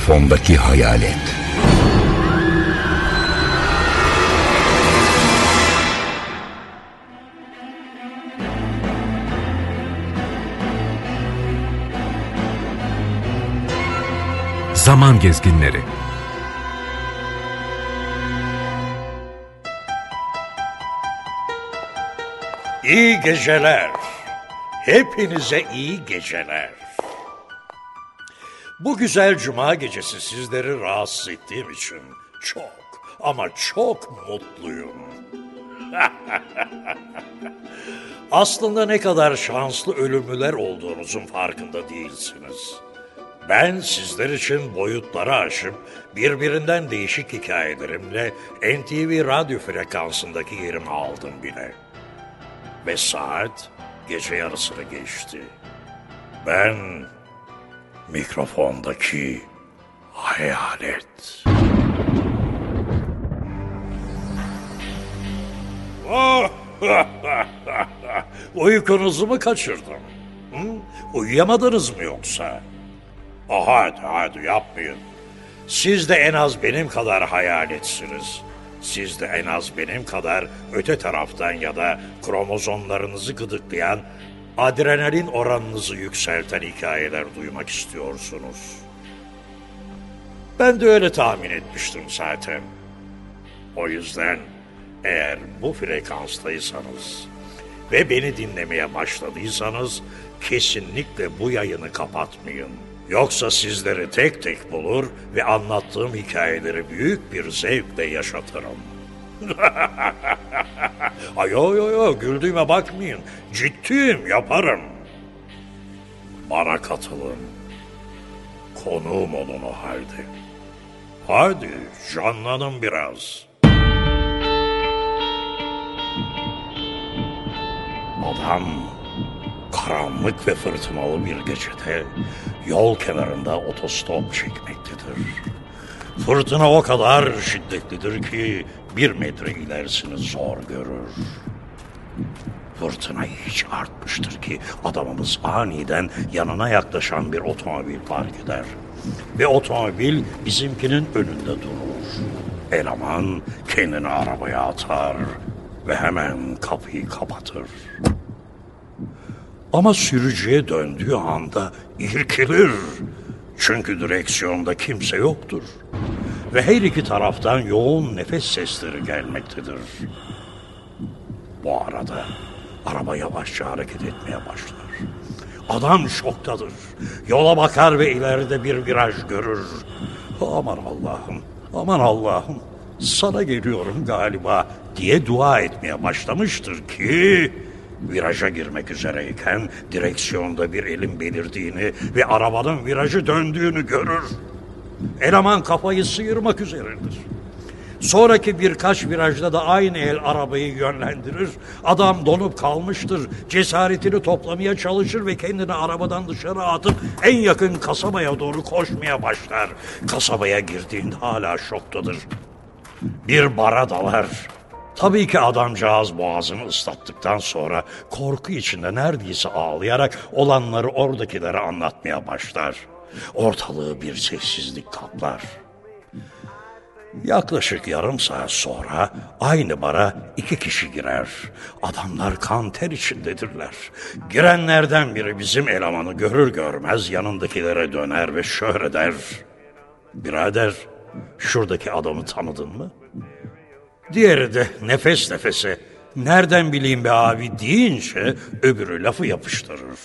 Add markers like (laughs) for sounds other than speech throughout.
Mikrofondaki hayalet. Zaman Gezginleri İyi geceler. Hepinize iyi geceler. Bu güzel cuma gecesi sizleri rahatsız ettiğim için çok ama çok mutluyum. (laughs) Aslında ne kadar şanslı ölümlüler olduğunuzun farkında değilsiniz. Ben sizler için boyutları aşıp birbirinden değişik hikayelerimle NTV radyo frekansındaki yerimi aldım bile. Ve saat gece yarısını geçti. Ben mikrofondaki hayalet. (laughs) Uykunuzu mu kaçırdım? Hı? Uyuyamadınız mı yoksa? Ah, hadi hadi yapmayın. Siz de en az benim kadar hayaletsiniz. Siz de en az benim kadar öte taraftan ya da kromozomlarınızı gıdıklayan, adrenalin oranınızı yükselten hikayeler duymak istiyorsunuz. Ben de öyle tahmin etmiştim zaten. O yüzden eğer bu frekanstaysanız ve beni dinlemeye başladıysanız kesinlikle bu yayını kapatmayın. Yoksa sizleri tek tek bulur ve anlattığım hikayeleri büyük bir zevkle yaşatırım. Ay yo yo yo güldüğüme bakmayın. Ciddiyim yaparım. Bana katılın. Konuğum olun o halde. Hadi canlanın biraz. Adam karanlık ve fırtınalı bir gecede yol kenarında otostop çekmektedir. Fırtına o kadar şiddetlidir ki bir metre ilerisini zor görür. Fırtına hiç artmıştır ki adamımız aniden yanına yaklaşan bir otomobil fark eder. Ve otomobil bizimkinin önünde durur. Eleman kendini arabaya atar ve hemen kapıyı kapatır. Ama sürücüye döndüğü anda irkilir. Çünkü direksiyonda kimse yoktur. Ve her iki taraftan yoğun nefes sesleri gelmektedir. Bu arada araba yavaşça hareket etmeye başlar. Adam şoktadır. Yola bakar ve ileride bir viraj görür. Aman Allah'ım, aman Allah'ım sana geliyorum galiba diye dua etmeye başlamıştır ki viraja girmek üzereyken direksiyonda bir elin belirdiğini ve arabanın virajı döndüğünü görür. Eleman kafayı sıyırmak üzeredir. Sonraki birkaç virajda da aynı el arabayı yönlendirir. Adam donup kalmıştır. Cesaretini toplamaya çalışır ve kendini arabadan dışarı atıp en yakın kasabaya doğru koşmaya başlar. Kasabaya girdiğinde hala şoktadır. Bir bara dalar. Tabii ki adamcağız boğazını ıslattıktan sonra korku içinde neredeyse ağlayarak olanları oradakilere anlatmaya başlar. Ortalığı bir sessizlik kaplar. Yaklaşık yarım saat sonra aynı bara iki kişi girer. Adamlar kan ter içindedirler. Girenlerden biri bizim elemanı görür görmez yanındakilere döner ve şöyle der. Birader şuradaki adamı tanıdın mı? Diğeri de nefes nefese nereden bileyim be abi deyince öbürü lafı yapıştırır.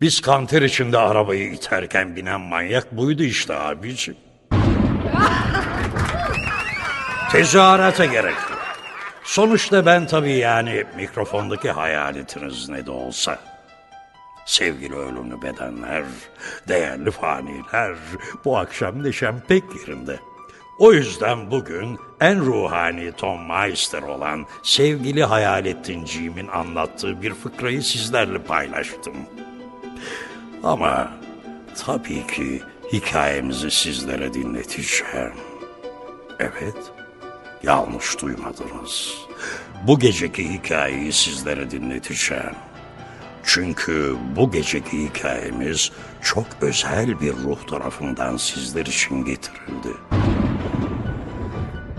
Biz kanter içinde arabayı iterken binen manyak buydu işte abiciğim. Tezahürata gerek. Sonuçta ben tabii yani mikrofondaki hayaletiniz ne de olsa. Sevgili ölümlü bedenler, değerli faniler, bu akşam neşem pek yerinde. O yüzden bugün en ruhani Tom Meister olan sevgili Hayalettinciğimin anlattığı bir fıkrayı sizlerle paylaştım. Ama tabii ki hikayemizi sizlere dinleteceğim. Evet, yanlış duymadınız. Bu geceki hikayeyi sizlere dinleteceğim. Çünkü bu geceki hikayemiz çok özel bir ruh tarafından sizler için getirildi.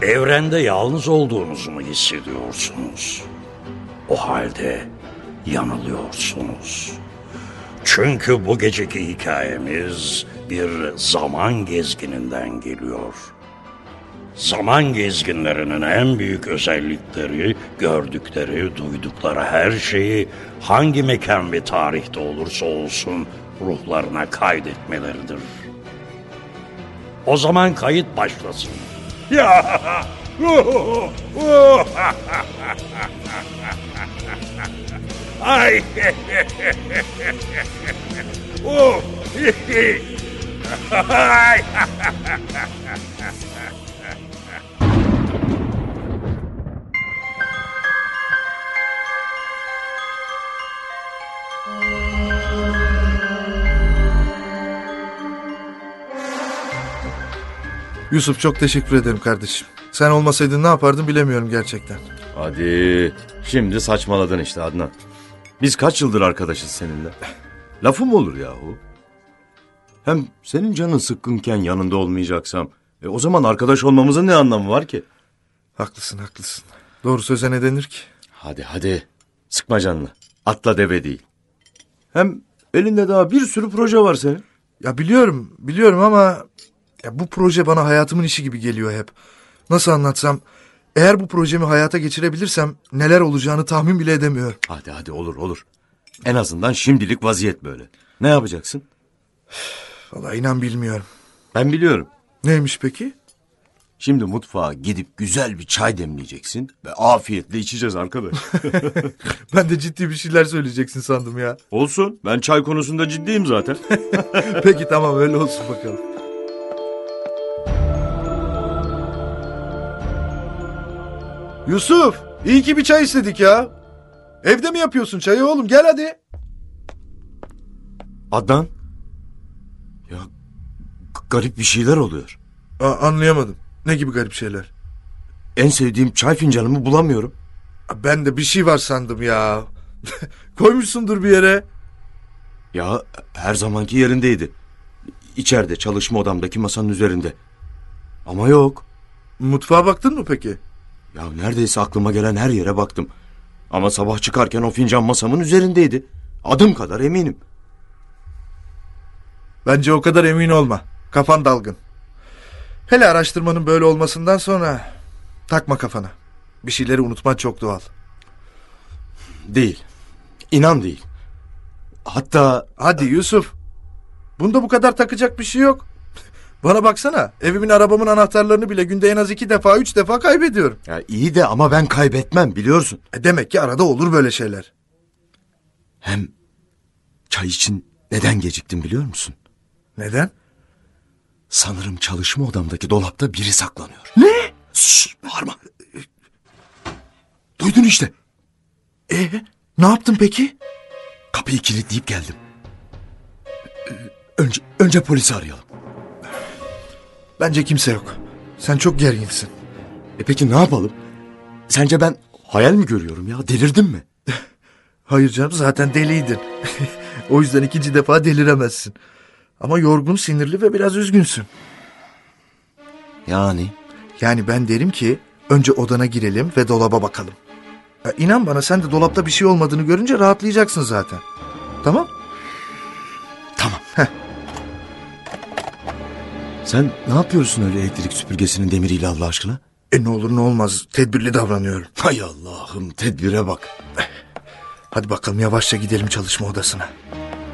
Evrende yalnız olduğunuzu mu hissediyorsunuz? O halde yanılıyorsunuz. Çünkü bu geceki hikayemiz bir zaman gezgininden geliyor. Zaman gezginlerinin en büyük özellikleri, gördükleri, duydukları her şeyi hangi mekan ve tarihte olursa olsun ruhlarına kaydetmeleridir. O zaman kayıt başlasın. Ya! (laughs) Ay! (laughs) Oh! Ay! Yusuf çok teşekkür ederim kardeşim. Sen olmasaydın ne yapardım bilemiyorum gerçekten. Hadi şimdi saçmaladın işte Adnan. Biz kaç yıldır arkadaşız seninle? Lafı mı olur yahu? Hem senin canın sıkkınken yanında olmayacaksam... E, o zaman arkadaş olmamızın ne anlamı var ki? Haklısın haklısın. Doğru söze ne denir ki? Hadi hadi sıkma canını. Atla deve değil. Hem elinde daha bir sürü proje var senin. Ya biliyorum biliyorum ama... Ya bu proje bana hayatımın işi gibi geliyor hep. Nasıl anlatsam... Eğer bu projemi hayata geçirebilirsem neler olacağını tahmin bile edemiyorum. Hadi hadi olur olur. En azından şimdilik vaziyet böyle. Ne yapacaksın? Vallahi inan bilmiyorum. Ben biliyorum. Neymiş peki? Şimdi mutfağa gidip güzel bir çay demleyeceksin ve afiyetle içeceğiz arkadaş. (laughs) (laughs) Ben de ciddi bir şeyler söyleyeceksin sandım ya. Olsun. Ben çay konusunda ciddiyim zaten. (laughs) Peki tamam öyle olsun bakalım. Yusuf, iyi ki bir çay istedik ya. Evde mi yapıyorsun çayı oğlum? Gel hadi. Adnan. Ya garip bir şeyler oluyor. Aa, anlayamadım. Ne gibi garip şeyler? En sevdiğim çay fincanımı bulamıyorum. Aa, Ben de bir şey var sandım ya. (laughs) Koymuşsundur bir yere. Ya her zamanki yerindeydi. İçeride çalışma odamdaki masanın üzerinde. Ama yok. Mutfağa baktın mı peki? Ya neredeyse aklıma gelen her yere baktım. Ama sabah çıkarken o fincan masamın üzerindeydi. Adım kadar eminim. Bence o kadar emin olma. Kafan dalgın. Hele araştırmanın böyle olmasından sonra takma kafana. Bir şeyleri unutman çok doğal. Değil. İnan değil. Hatta Hadi Yusuf. Bunda bu kadar takacak bir şey yok. Bana baksana. Evimin arabamın anahtarlarını bile günde en az iki defa üç defa kaybediyorum. ya iyi de ama ben kaybetmem biliyorsun. E demek ki arada olur böyle şeyler. Hem çay için neden geciktim biliyor musun? Neden? Sanırım çalışma odamdaki dolapta biri saklanıyor. Ne? Şşş bağırma. Duydun işte. E ne yaptın peki? Kapıyı kilitleyip geldim. Önce, önce polisi arayalım. Bence kimse yok. Sen çok gerginsin. E peki ne yapalım? Sence ben hayal mi görüyorum ya? Delirdim mi? (laughs) Hayır canım zaten deliydin. (laughs) o yüzden ikinci defa deliremezsin. Ama yorgun, sinirli ve biraz üzgünsün. Yani? Yani ben derim ki önce odana girelim ve dolaba bakalım. Ya inan bana sen de dolapta bir şey olmadığını görünce rahatlayacaksın zaten. Tamam? Sen ne yapıyorsun öyle elektrik süpürgesinin demiriyle Allah aşkına? E ne olur ne olmaz tedbirli davranıyorum. Hay Allah'ım tedbire bak. Hadi bakalım yavaşça gidelim çalışma odasına.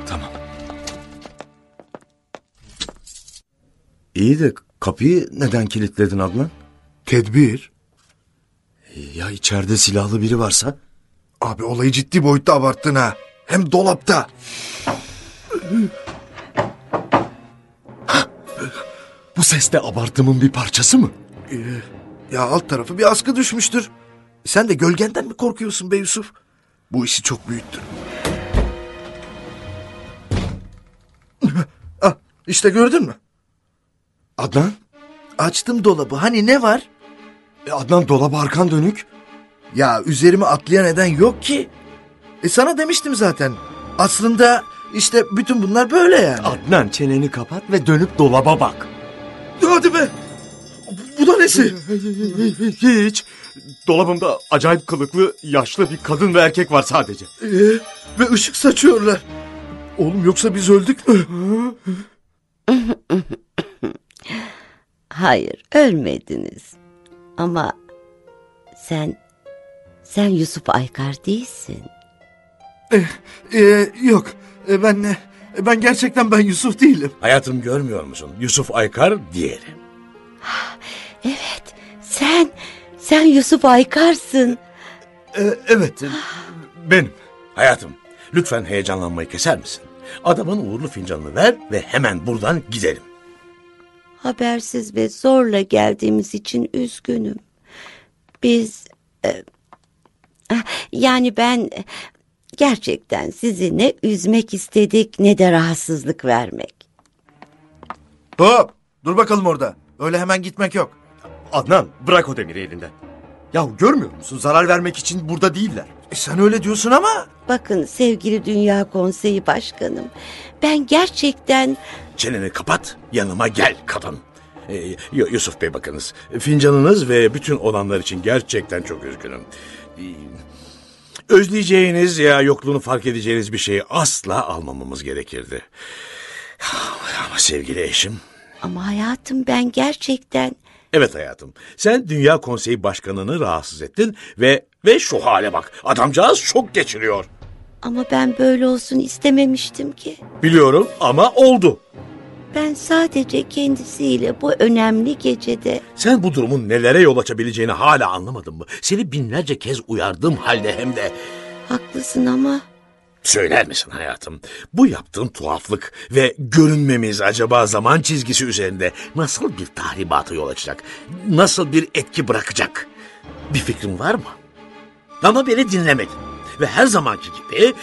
Tamam. İyi de kapıyı neden kilitledin Adnan? Tedbir? Ya içeride silahlı biri varsa? Abi olayı ciddi boyutta abarttın ha. Hem dolapta. Bu ses de abartımın bir parçası mı? Ya alt tarafı bir askı düşmüştür. Sen de gölgenden mi korkuyorsun be Yusuf? Bu işi çok büyüttün. (laughs) ah, işte gördün mü? Adnan? Açtım dolabı. Hani ne var? E, Adnan dolaba arkan dönük. Ya üzerime atlayan neden yok ki. E sana demiştim zaten. Aslında işte bütün bunlar böyle yani. Adnan çeneni kapat ve dönüp dolaba bak. Hadi be. Bu da nesi? Hiç. Dolabımda acayip kılıklı yaşlı bir kadın ve erkek var sadece. Ee, ve ışık saçıyorlar. Oğlum yoksa biz öldük mü? Hayır, ölmediniz. Ama sen sen Yusuf Aykar değilsin. Ee, yok. Ee, ben e, ben gerçekten ben Yusuf değilim. Hayatım görmüyor musun? Yusuf Aykar diğeri. Evet, sen sen Yusuf Aykar'sın. Ee, evet. Benim. Hayatım lütfen heyecanlanmayı keser misin? Adamın uğurlu fincanını ver ve hemen buradan gidelim. Habersiz ve zorla geldiğimiz için üzgünüm. Biz e, ah, yani ben e, gerçekten sizi ne üzmek istedik ne de rahatsızlık vermek. Hop. Dur bakalım orada. Öyle hemen gitmek yok. Adnan bırak o demiri elinden. Yahu görmüyor musun? Zarar vermek için burada değiller. E, sen öyle diyorsun ama Bakın sevgili Dünya Konseyi Başkanım, ben gerçekten Çeneni kapat yanıma gel kadın. Ee, Yu- Yusuf Bey bakınız fincanınız ve bütün olanlar için gerçekten çok üzgünüm. Ee, özleyeceğiniz ya yokluğunu fark edeceğiniz bir şeyi asla almamamız gerekirdi. Ama sevgili eşim ama hayatım ben gerçekten Evet hayatım. Sen Dünya Konseyi Başkanı'nı rahatsız ettin ve ve şu hale bak. Adamcağız şok geçiriyor. ama ben böyle olsun istememiştim ki. Biliyorum ama oldu. Ben sadece kendisiyle bu önemli gecede Sen bu durumun nelere yol açabileceğini hala anlamadın mı? Seni binlerce kez uyardığım halde hem de... haklısın ama Söyler misin hayatım? Bu yaptığın tuhaflık ve görünmemiz acaba zaman çizgisi üzerinde nasıl bir tahribata yol açacak? Nasıl bir etki bırakacak? Bir fikrin var mı? Ama beni dinlemedin. Ve her zamanki gibi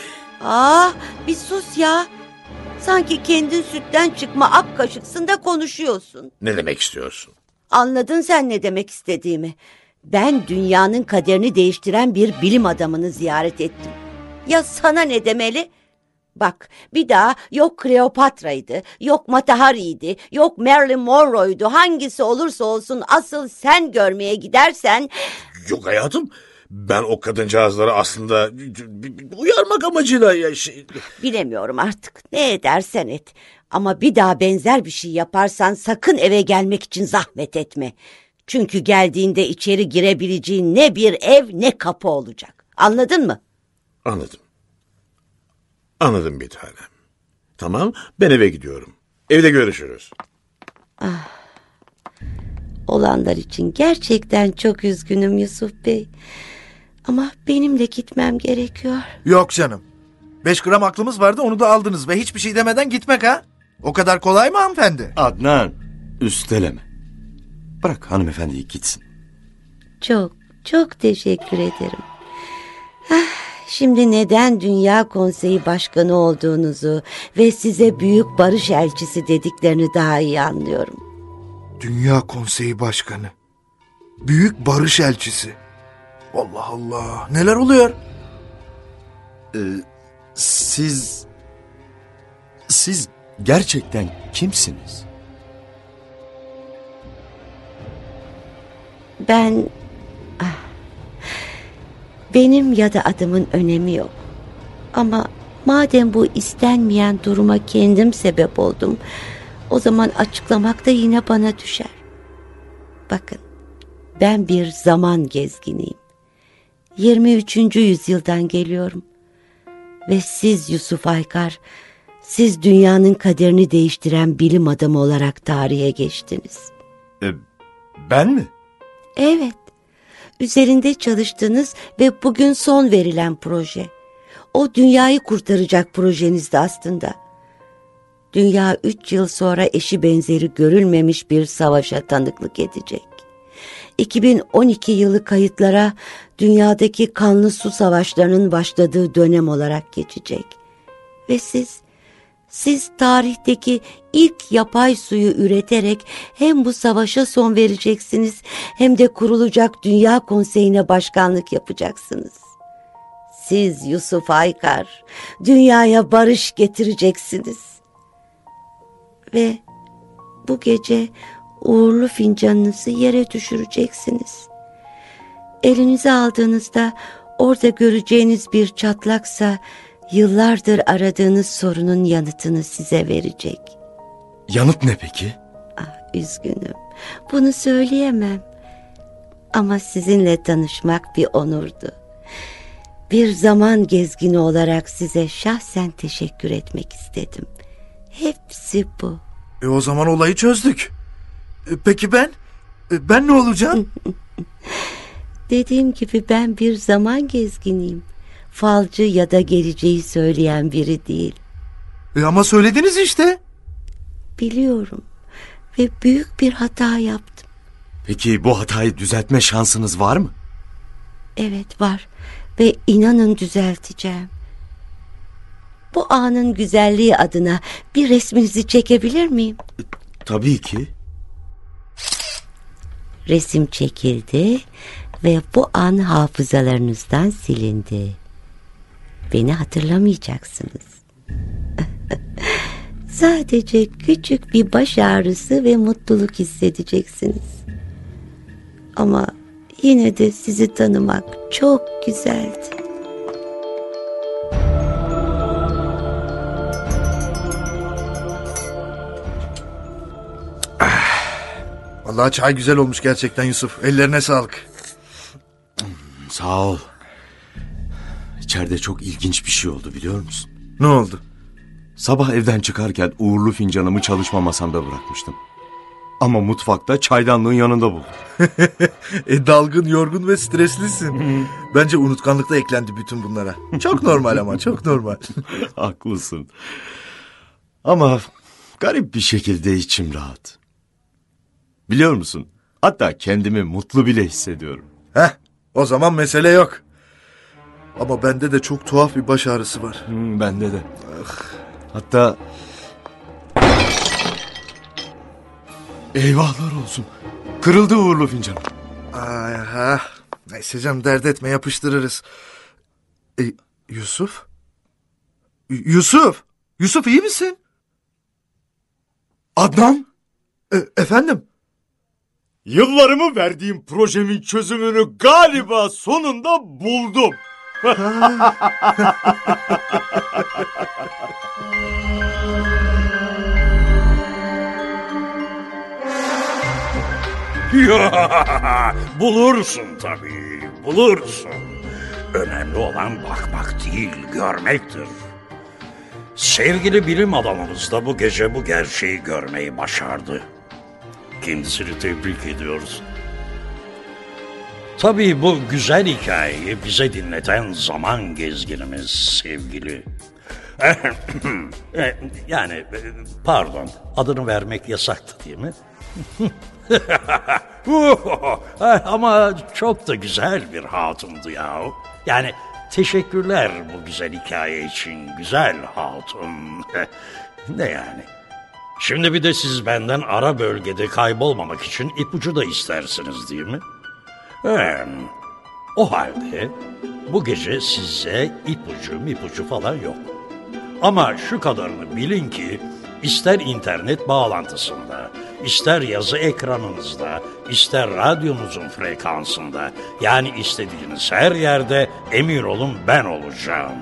Ah bir sus ya. Sanki kendin sütten çıkma ak kaşıksın da konuşuyorsun. ne demek istiyorsun? Anladın sen ne demek istediğimi. Ben dünyanın kaderini değiştiren bir bilim adamını ziyaret ettim. Ya sana ne demeli? Bak bir daha yok Kleopatra'ydı, yok Mata Hari'ydi, yok Marilyn Monroe'ydu. Hangisi olursa olsun asıl sen görmeye gidersen Yok hayatım. Ben o kadıncağızları aslında uyarmak amacıyla ya şey... bilemiyorum artık. Ne edersen et. Ama bir daha benzer bir şey yaparsan sakın eve gelmek için zahmet etme. Çünkü geldiğinde içeri girebileceğin ne bir ev ne kapı olacak. Anladın mı? Anladım. Anladım bir tanem. Tamam ben eve gidiyorum. Evde görüşürüz. Olanlar için gerçekten çok üzgünüm Yusuf Bey. Ama benim de gitmem gerekiyor. Yok canım. Beş gram aklımız vardı onu da aldınız ve hiçbir şey demeden gitmek ha? O kadar kolay mı hanımefendi? Adnan üsteleme. Bırak hanımefendiyi gitsin. Çok, çok teşekkür ederim. Ah, Şimdi neden Dünya Konseyi Başkanı olduğunuzu ve size büyük barış elçisi dediklerini daha iyi anlıyorum. Dünya Konseyi Başkanı. Büyük barış elçisi. Allah Allah. Neler oluyor? Siz... Siz gerçekten kimsiniz? Ben... ah, benim ya da adımın önemi yok. Ama madem bu istenmeyen duruma kendim sebep oldum... ...o zaman açıklamak da yine bana düşer. Bakın, ben bir zaman gezginiyim. 23. yüzyıldan geliyorum. Ve siz Yusuf Aykar, siz dünyanın kaderini değiştiren bilim adamı olarak tarihe geçtiniz. E, ben mi? Evet. Üzerinde çalıştığınız ve bugün son verilen proje. O dünyayı kurtaracak projenizdi aslında. Dünya üç yıl sonra eşi benzeri görülmemiş bir savaşa tanıklık edecek. 2012 yılı kayıtlara dünyadaki kanlı su savaşlarının başladığı dönem olarak geçecek. Ve siz siz tarihteki ilk yapay suyu üreterek hem bu savaşa son vereceksiniz hem de kurulacak Dünya Konseyi'ne başkanlık yapacaksınız. siz Yusuf Aykar dünyaya barış getireceksiniz. Ve bu gece uğurlu fincanınızı yere düşüreceksiniz. Elinize aldığınızda orada göreceğiniz bir çatlaksa yıllardır aradığınız sorunun yanıtını size verecek. Yanıt ne peki? Ah, üzgünüm. Bunu söyleyemem. Ama sizinle tanışmak bir onurdu. Bir zaman gezgini olarak size şahsen teşekkür etmek istedim. Hepsi bu. E o zaman olayı çözdük. E, peki ben? E, ben ne olacağım? (laughs) Dediğim gibi ben bir zaman gezginiyim. Falcı ya da geleceği söyleyen biri değil. E, ama söylediniz işte. Biliyorum ve büyük bir hata yaptım. Peki bu hatayı düzeltme şansınız var mı? Evet var ve inanın düzelteceğim. Bu anın güzelliği adına bir resminizi çekebilir miyim? Tabii ki. Resim çekildi ve bu an hafızalarınızdan silindi. Beni hatırlamayacaksınız. (laughs) Sadece küçük bir baş ağrısı ve mutluluk hissedeceksiniz. Ama yine de sizi tanımak çok güzeldi. Vallahi çay güzel olmuş gerçekten Yusuf. Ellerine sağlık. Sağ ol. İçeride çok ilginç bir şey oldu biliyor musun? Ne oldu? Sabah evden çıkarken uğurlu fincanımı çalışma masamda bırakmıştım. Ama mutfakta çaydanlığın yanında buldum. (laughs) E, dalgın, yorgun ve streslisin. (laughs) Bence unutkanlık da eklendi bütün bunlara. Çok normal ama çok normal. (laughs) Haklısın. Ama garip bir şekilde içim rahat. Biliyor musun? Hatta kendimi mutlu bile hissediyorum. Heh, o zaman mesele yok. Ama bende de çok tuhaf bir baş ağrısı var. Hmm, bende de. Hatta... Eyvahlar olsun. Kırıldı uğurlu fincanım. Ay, ha. Neyse canım dert etme yapıştırırız. E, Yusuf? Y- Yusuf? Yusuf iyi misin? Adnan, E, efendim? Yıllarımı verdiğim projemin çözümünü galiba sonunda buldum. (laughs) bulursun tabii, bulursun. Önemli olan bakmak değil, görmektir. Sevgili bilim adamımız da bu gece bu gerçeği görmeyi başardı. Kendisini tebrik ediyoruz. Tabii bu güzel hikayeyi bize dinleten zaman gezginimiz sevgili. (coughs) yani pardon adını vermek yasaktı değil mi? (laughs) Ama çok da güzel bir hatundu ya. Yani teşekkürler bu güzel hikaye için güzel hatun. (laughs) ne yani? Şimdi bir de siz benden ara bölgede kaybolmamak için ipucu da istersiniz değil mi? Ee, o halde bu gece size ipucu mipucu falan yok. Ama şu kadarını bilin ki ister internet bağlantısında, ister yazı ekranınızda, ister radyonuzun frekansında yani istediğiniz her yerde emin olun ben olacağım.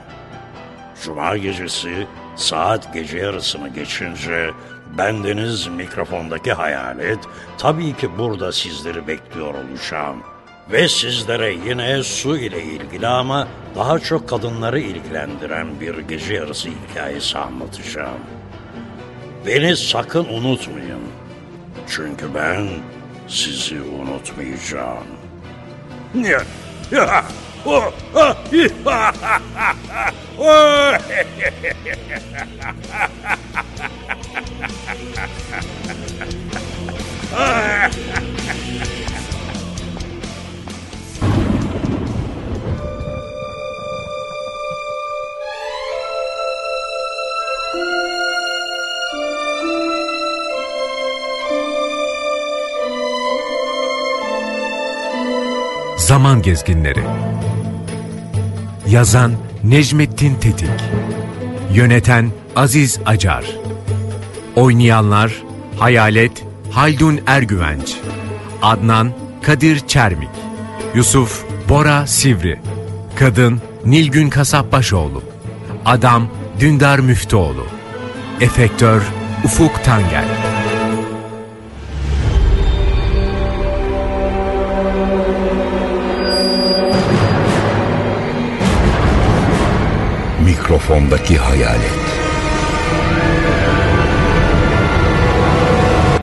Cuma gecesi saat gece yarısını geçince bendeniz mikrofondaki hayalet tabii ki burada sizleri bekliyor olacağım. Ve sizlere yine su ile ilgili ama daha çok kadınları ilgilendiren bir gece yarısı hikayesi anlatacağım. Beni sakın unutmayın. Çünkü ben sizi unutmayacağım. Ya, ya, oh, ah, ha, ha, ha, ha. Zaman Gezginleri Yazan Necmettin Tetik Yöneten Aziz Acar Oynayanlar Hayalet Haldun Ergüvenç Adnan Kadir Çermik Yusuf Bora Sivri Kadın Nilgün Kasapbaşoğlu Adam Dündar Müftüoğlu Efektör Ufuk Tangel Mikrofondaki hayalet.